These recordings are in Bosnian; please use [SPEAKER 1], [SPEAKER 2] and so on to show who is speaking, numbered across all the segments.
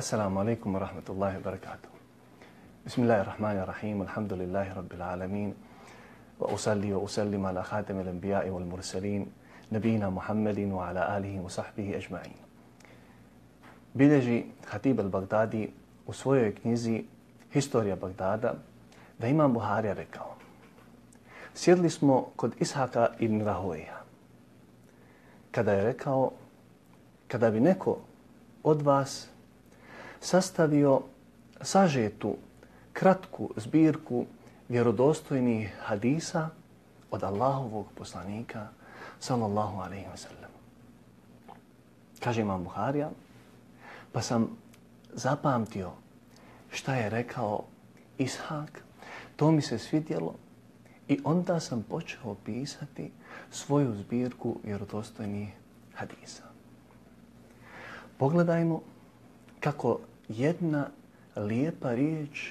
[SPEAKER 1] Assalamu alaikum wa rahmatullahi wa barakatuh. Bismillahirrahmanirrahim. Alhamdulillahi rabbil alamin. Wa usalli wa usallim ala khatamil anbiya'i wal mursalin. Nabina Muhammedin wa ala alihi wa sahbihi ajma'in. Bileži Hatib al-Baghdadi u svojoj knjizi Historija Bagdada da imam Buharija rekao. Sjedli smo kod Ishaka ibn Rahoja. Kada je rekao, kada bi neko od vas sastavio sažetu, kratku zbirku vjerodostojnih hadisa od Allahovog poslanika, sallallahu alaihi wa sallam. Kaže imam Buharija, pa sam zapamtio šta je rekao Ishak, to mi se svidjelo i onda sam počeo pisati svoju zbirku vjerodostojnih hadisa. Pogledajmo kako jedna lijepa riječ,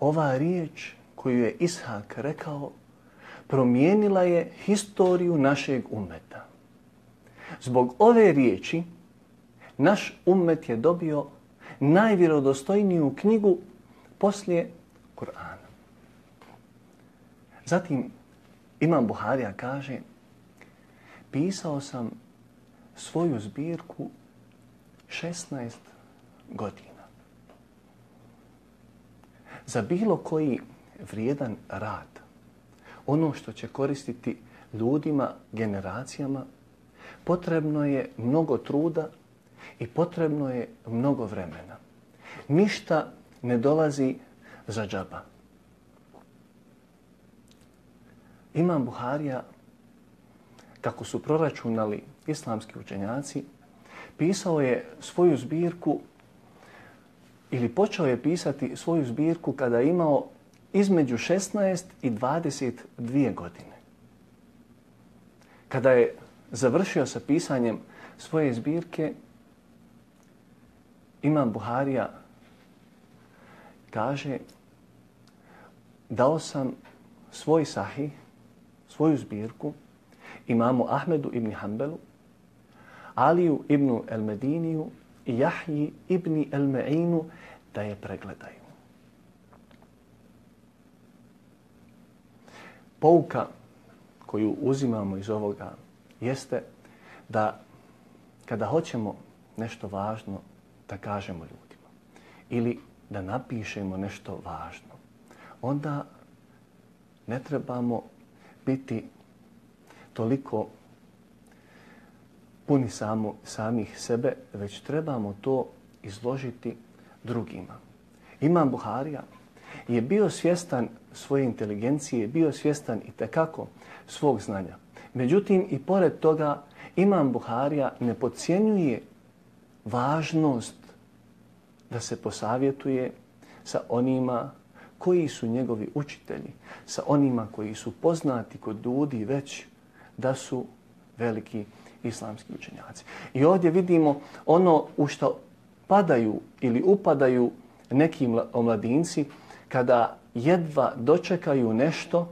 [SPEAKER 1] ova riječ koju je Ishak rekao, promijenila je historiju našeg umeta. Zbog ove riječi, naš umet je dobio najvjerodostojniju knjigu poslije Kur'ana. Zatim, Imam Buharija kaže, pisao sam svoju zbirku 16 godina. Za bilo koji vrijedan rad, ono što će koristiti ljudima, generacijama, potrebno je mnogo truda i potrebno je mnogo vremena. Ništa ne dolazi za džaba. Imam Buharija, kako su proračunali islamski učenjaci, pisao je svoju zbirku ili počeo je pisati svoju zbirku kada je imao između 16 i 22 godine. Kada je završio sa pisanjem svoje zbirke, Imam Buharija kaže dao sam svoj sahih, svoju zbirku imamu Ahmedu ibn Hanbelu, Aliju ibn el-Mediniju i Jahji ibn el-Me'inu da je pregledaju. Pouka koju uzimamo iz ovoga jeste da kada hoćemo nešto važno da kažemo ljudima ili da napišemo nešto važno, onda ne trebamo biti toliko puni samo, samih sebe, već trebamo to izložiti drugima. Imam Buharija je bio svjestan svoje inteligencije, bio svjestan i tekako svog znanja. Međutim, i pored toga, Imam Buharija ne podcjenjuje važnost da se posavjetuje sa onima koji su njegovi učitelji, sa onima koji su poznati kod ljudi već da su veliki islamski učenjaci. I ovdje vidimo ono u što padaju ili upadaju neki omladinci kada jedva dočekaju nešto,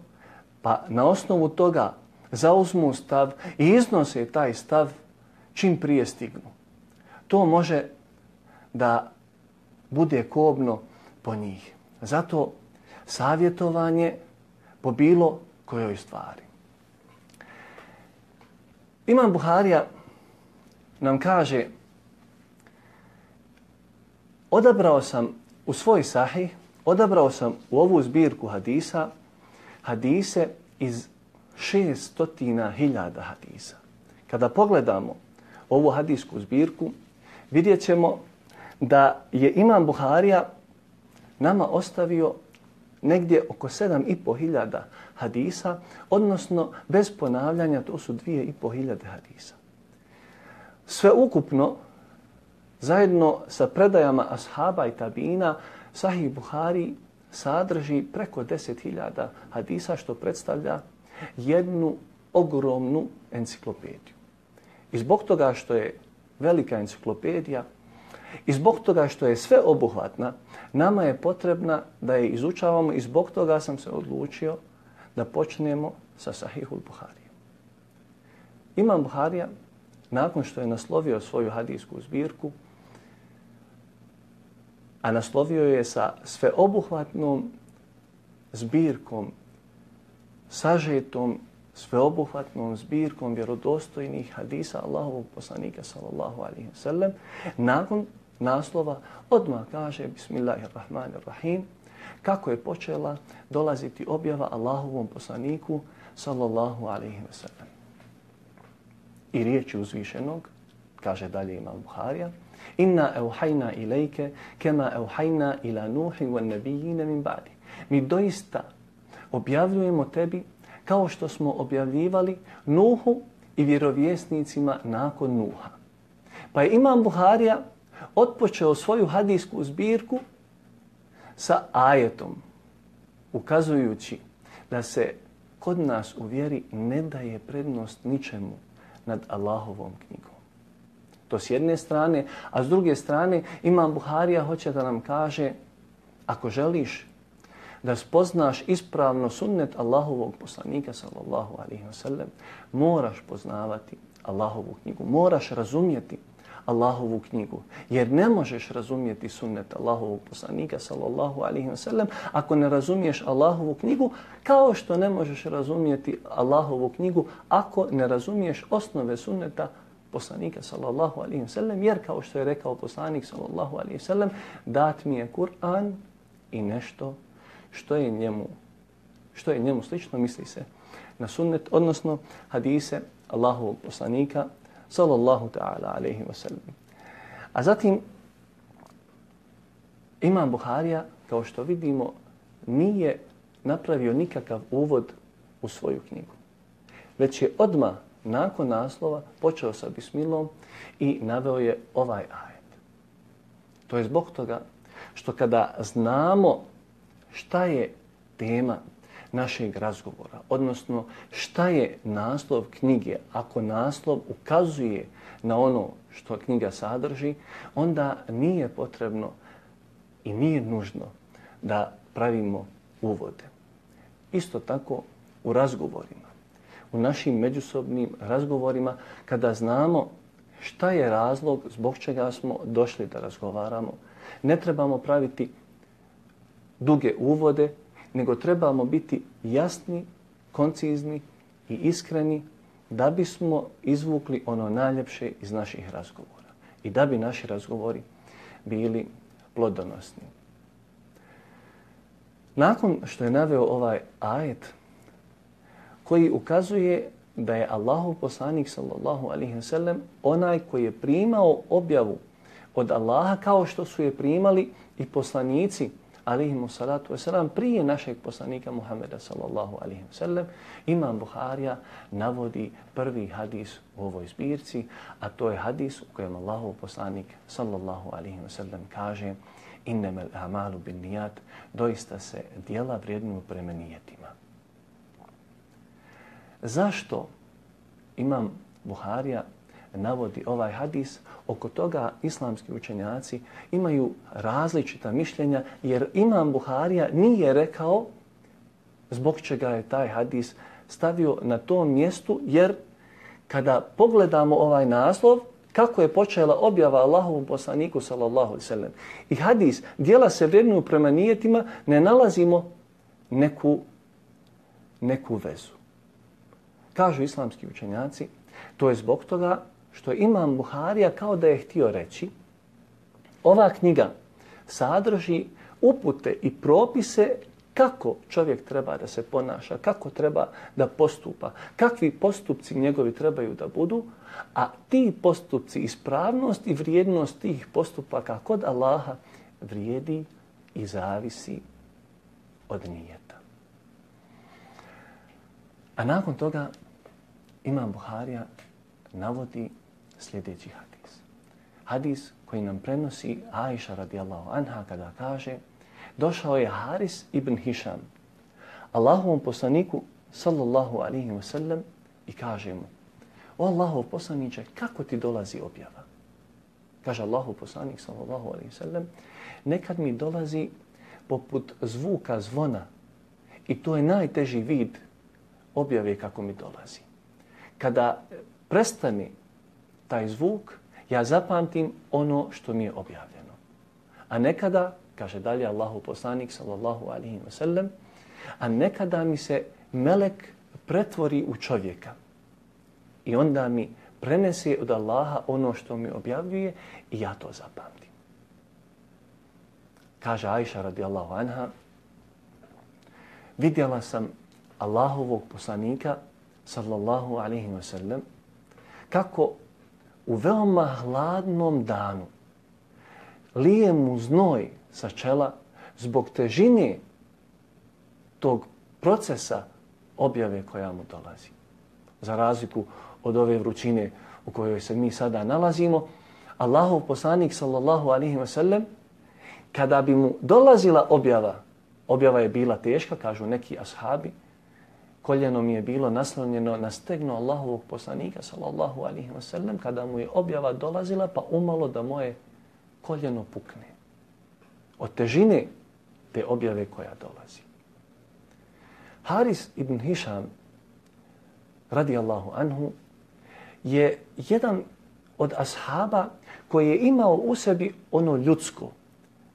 [SPEAKER 1] pa na osnovu toga zauzmu stav i iznose taj stav čim prije stignu. To može da bude kobno po njih. Zato savjetovanje po bilo kojoj stvari. Imam Buharija nam kaže odabrao sam u svoj sahih, odabrao sam u ovu zbirku hadisa hadise iz šestotina hiljada hadisa. Kada pogledamo ovu hadisku zbirku, vidjet ćemo da je Imam Buharija nama ostavio negdje oko 7,5 hiljada hadisa, odnosno bez ponavljanja to su 2,5 hadisa. Sve ukupno, zajedno sa predajama ashaba i tabina, Sahih Buhari sadrži preko 10.000 hadisa, što predstavlja jednu ogromnu enciklopediju. I zbog toga što je velika enciklopedija, I zbog toga što je sve obuhvatna, nama je potrebna da je izučavamo i zbog toga sam se odlučio da počnemo sa Sahihul Buharija. Imam Buharija, nakon što je naslovio svoju hadijsku zbirku, a naslovio je sa sveobuhvatnom zbirkom, sažetom, sveobuhvatnom zbirkom vjerodostojnih hadisa Allahovog poslanika sallallahu alaihi wa sallam, nakon naslova odmah kaže Bismillahirrahmanirrahim, kako je počela dolaziti objava Allahovom poslaniku sallallahu alaihi wa sallam. I riječi uzvišenog, kaže dalje Imam Buharija, Inna euhajna ilajke kema euhajna ila nuhi wa nabijine min ba'di. Mi doista objavljujemo tebi kao što smo objavljivali Nuhu i vjerovjesnicima nakon Nuha. Pa je Imam Buharija otpočeo svoju hadijsku zbirku sa ajetom, ukazujući da se kod nas u vjeri ne daje prednost ničemu nad Allahovom knjigom. To s jedne strane, a s druge strane Imam Buharija hoće da nam kaže ako želiš da spoznaš ispravno sunnet Allahovog poslanika sallallahu alaihi wasallam, moraš poznavati Allahovu knjigu, moraš razumjeti Allahovu knjigu. Jer ne možeš razumjeti sunnet Allahovog poslanika sallallahu alaihi wa sallam ako ne razumiješ Allahovu knjigu kao što ne možeš razumjeti Allahovu knjigu ako ne razumiješ osnove sunneta poslanika sallallahu alaihi wa sallam jer kao što je rekao poslanik sallallahu alaihi wa sallam dat mi je Kur'an i nešto što je njemu što je njemu slično misli se na sunnet odnosno hadise Allahovog poslanika sallallahu ta'ala alaihi wa sallam. A zatim Imam Buharija, kao što vidimo, nije napravio nikakav uvod u svoju knjigu. Već je odma nakon naslova počeo sa bismilom i naveo je ovaj ajet. To je zbog toga što kada znamo šta je tema našeg razgovora, odnosno šta je naslov knjige, ako naslov ukazuje na ono što knjiga sadrži, onda nije potrebno i nije nužno da pravimo uvode. Isto tako u razgovorima, u našim međusobnim razgovorima, kada znamo šta je razlog zbog čega smo došli da razgovaramo, ne trebamo praviti duge uvode, nego trebamo biti jasni, koncizni i iskreni da bismo izvukli ono najljepše iz naših razgovora i da bi naši razgovori bili plodonosni. Nakon što je naveo ovaj ajet koji ukazuje da je Allahu poslanik sallallahu alaihi wa sallam onaj koji je primao objavu od Allaha kao što su je primali i poslanici alihimu salatu wasalam, prije našeg poslanika Muhammeda sallallahu alihimu sallam, Imam Buharija navodi prvi hadis u ovoj zbirci, a to je hadis u kojem Allahov poslanik sallallahu alihimu sallam kaže innemel amalu bin nijat, doista se dijela vrijednuju prema nijetima. Zašto Imam Buharija navodi ovaj hadis, oko toga islamski učenjaci imaju različita mišljenja, jer Imam Buharija nije rekao zbog čega je taj hadis stavio na tom mjestu, jer kada pogledamo ovaj naslov, kako je počela objava Allahovom poslaniku, sallallahu alaihi sallam, i hadis, dijela se vrednuju prema nijetima, ne nalazimo neku, neku vezu. Kažu islamski učenjaci, to je zbog toga što imam Buharija kao da je htio reći, ova knjiga sadrži upute i propise kako čovjek treba da se ponaša, kako treba da postupa, kakvi postupci njegovi trebaju da budu, a ti postupci, ispravnost i vrijednost tih postupaka kod Allaha vrijedi i zavisi od nijeta. A nakon toga Imam Buharija navodi sljedeći hadis. Hadis koji nam prenosi Aisha radijallahu anha kada kaže došao je Haris ibn Hisham Allahovom poslaniku sallallahu alihi wasallam i kaže mu o Allahov poslaniće, kako ti dolazi objava? Kaže Allahov poslanik sallallahu alihi wasallam nekad mi dolazi poput zvuka zvona i to je najteži vid objave kako mi dolazi. Kada prestane taj zvuk, ja zapamtim ono što mi je objavljeno. A nekada, kaže dalje Allahu poslanik sallallahu alaihi wasallam, a nekada mi se melek pretvori u čovjeka. I onda mi prenese od Allaha ono što mi objavljuje i ja to zapamtim. Kaže Aisha radijallahu anha, vidjela sam Allahovog poslanika sallallahu alaihi wa sallam kako u veoma hladnom danu lije mu znoj sa čela zbog težine tog procesa objave koja mu dolazi. Za razliku od ove vrućine u kojoj se mi sada nalazimo, Allahov poslanik sallallahu alaihi wa sallam, kada bi mu dolazila objava, objava je bila teška, kažu neki ashabi, koljeno mi je bilo naslonjeno na stegno Allahovog poslanika sallallahu alaihi wa sallam, kada mu je objava dolazila, pa umalo da moje koljeno pukne. Od težine te objave koja dolazi. Haris ibn Hisham, radijallahu anhu, je jedan od ashaba koji je imao u sebi ono ljudsko.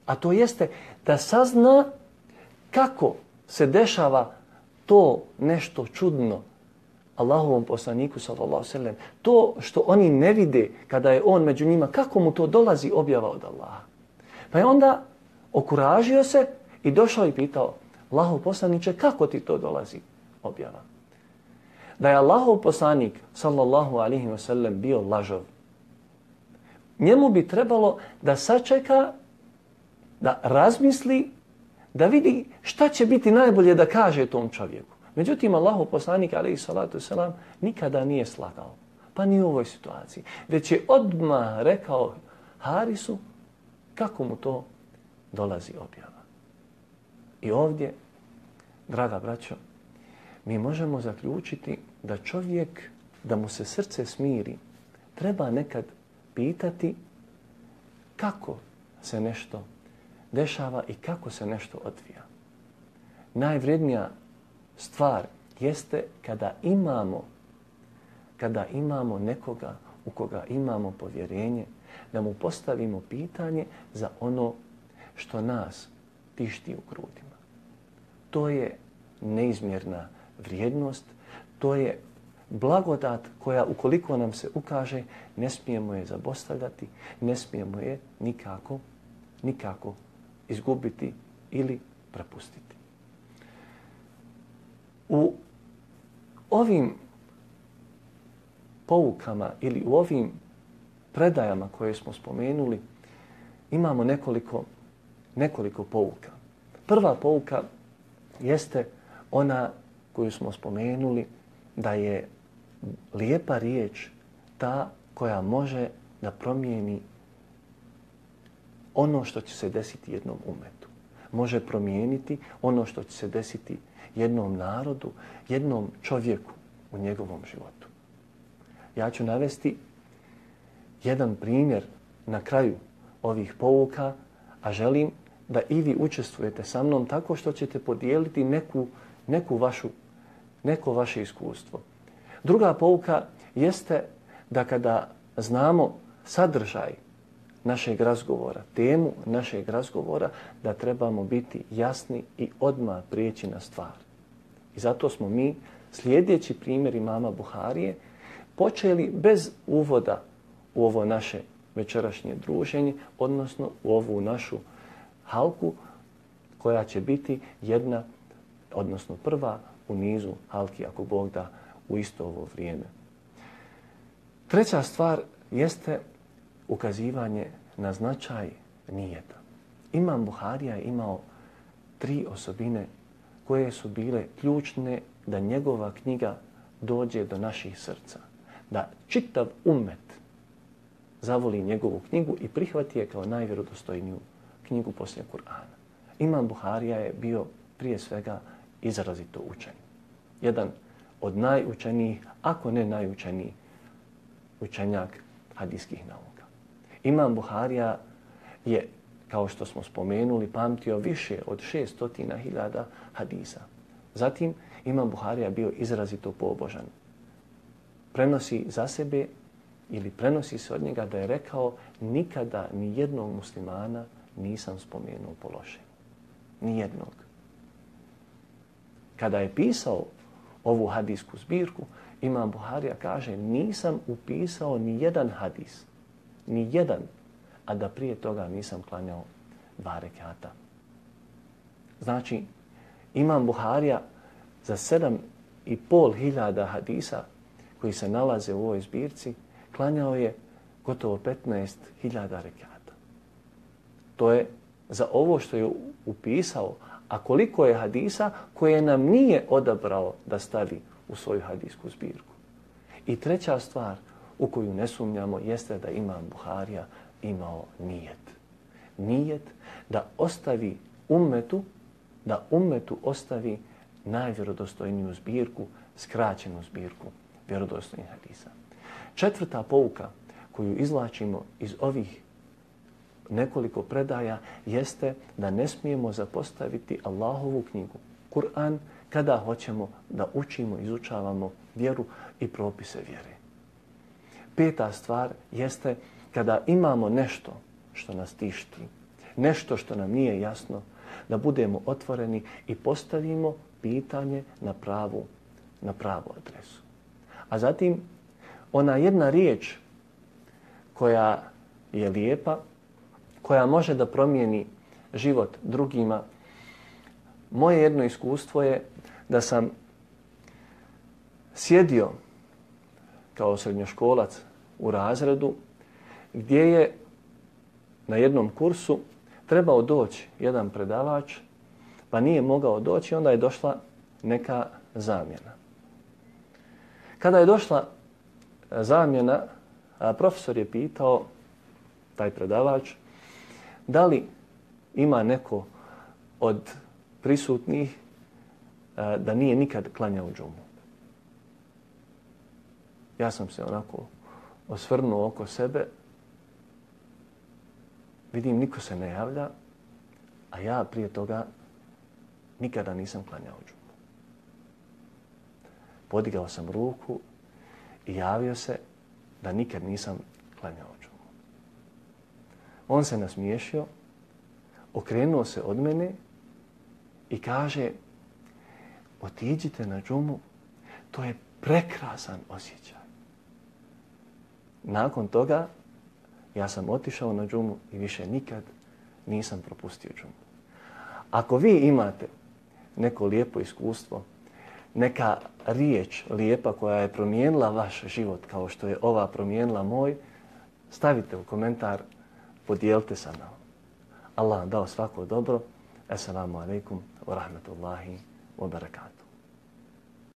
[SPEAKER 1] A to jeste da sazna kako se dešava to nešto čudno Allahovom poslaniku sallallahu sallam. To što oni ne vide kada je on među njima, kako mu to dolazi objava od Allaha. Pa je onda okuražio se i došao i pitao Allahov poslaniče, kako ti to dolazi objava? Da je Allahov poslanik, sallallahu alihi wasallam, bio lažov, njemu bi trebalo da sačeka, da razmisli, da vidi šta će biti najbolje da kaže tom čovjeku. Međutim, Allahov poslanik, alihi salatu selam, nikada nije slagao. Pa ni u ovoj situaciji. Već je odmah rekao Harisu kako mu to dolazi objava. I ovdje draga braćo, mi možemo zaključiti da čovjek, da mu se srce smiri, treba nekad pitati kako se nešto dešava i kako se nešto odvija. Najvrednija stvar jeste kada imamo kada imamo nekoga u koga imamo povjerenje, da mu postavimo pitanje za ono što nas tišti u grudima to je neizmjerna vrijednost, to je blagodat koja ukoliko nam se ukaže, ne smijemo je zabostavljati, ne smijemo je nikako, nikako izgubiti ili prepustiti. U ovim poukama ili u ovim predajama koje smo spomenuli imamo nekoliko, nekoliko pouka. Prva pouka jeste ona koju smo spomenuli da je lijepa riječ ta koja može da promijeni ono što će se desiti jednom umetu. Može promijeniti ono što će se desiti jednom narodu, jednom čovjeku u njegovom životu. Ja ću navesti jedan primjer na kraju ovih pouka, a želim da i vi učestvujete sa mnom tako što ćete podijeliti neku, neku vašu, neko vaše iskustvo. Druga pouka jeste da kada znamo sadržaj našeg razgovora, temu našeg razgovora, da trebamo biti jasni i odmah prijeći na stvar. I zato smo mi, slijedeći primjer imama Buharije, počeli bez uvoda u ovo naše večerašnje druženje, odnosno u ovu našu halku koja će biti jedna, odnosno prva u nizu halki, ako Bog da, u isto ovo vrijeme. Treća stvar jeste ukazivanje na značaj nijeta. Imam Buharija je imao tri osobine koje su bile ključne da njegova knjiga dođe do naših srca. Da čitav umet zavoli njegovu knjigu i prihvati je kao najvjerodostojniju knjigu poslije Kur'ana. Imam Buharija je bio prije svega izrazito učen. Jedan od najučenijih, ako ne najučeniji, učenjak hadijskih nauka. Imam Buharija je, kao što smo spomenuli, pamtio više od 600.000 hadisa. Zatim, Imam Buharija bio izrazito pobožan. Prenosi za sebe ili prenosi se od njega da je rekao nikada ni jednog muslimana nisam spomenuo po lošem. Nijednog. Kada je pisao ovu hadisku zbirku, Imam Buharija kaže nisam upisao ni jedan hadis, ni jedan, a da prije toga nisam klanjao dva rekata. Znači, Imam Buharija za sedam i pol hiljada hadisa koji se nalaze u ovoj zbirci, klanjao je gotovo 15 hiljada rekata. To je za ovo što je upisao, a koliko je hadisa koje nam nije odabrao da stavi u svoju hadisku zbirku. I treća stvar u koju ne sumnjamo jeste da imam Buharija imao nijet. Nijet da ostavi ummetu, da ummetu ostavi najvjerodostojniju zbirku, skraćenu zbirku vjerodostojnih hadisa. Četvrta pouka koju izlačimo iz ovih nekoliko predaja jeste da ne smijemo zapostaviti Allahovu knjigu, Kur'an, kada hoćemo da učimo, izučavamo vjeru i propise vjere. Peta stvar jeste kada imamo nešto što nas tišti, nešto što nam nije jasno, da budemo otvoreni i postavimo pitanje na pravu, na pravu adresu. A zatim, ona jedna riječ koja je lijepa, koja može da promijeni život drugima, moje jedno iskustvo je da sam sjedio kao srednjoškolac u razredu gdje je na jednom kursu trebao doći jedan predavač pa nije mogao doći onda je došla neka zamjena. Kada je došla zamjena, profesor je pitao taj predavač da li ima neko od prisutnih da nije nikad klanjao džumu. Ja sam se onako osvrnuo oko sebe, vidim niko se ne javlja, a ja prije toga nikada nisam klanjao džumu. Podigao sam ruku i javio se da nikad nisam klanjao džumu. On se nasmiješio, okrenuo se od mene i kaže otiđite na džumu, to je prekrasan osjećaj. Nakon toga ja sam otišao na džumu i više nikad nisam propustio džumu. Ako vi imate neko lijepo iskustvo, neka riječ lijepa koja je promijenila vaš život kao što je ova promijenila moj, stavite u komentar, podijelite sa nama. Allah dao svako dobro. Assalamu alaikum wa rahmatullahi wa barakatuh.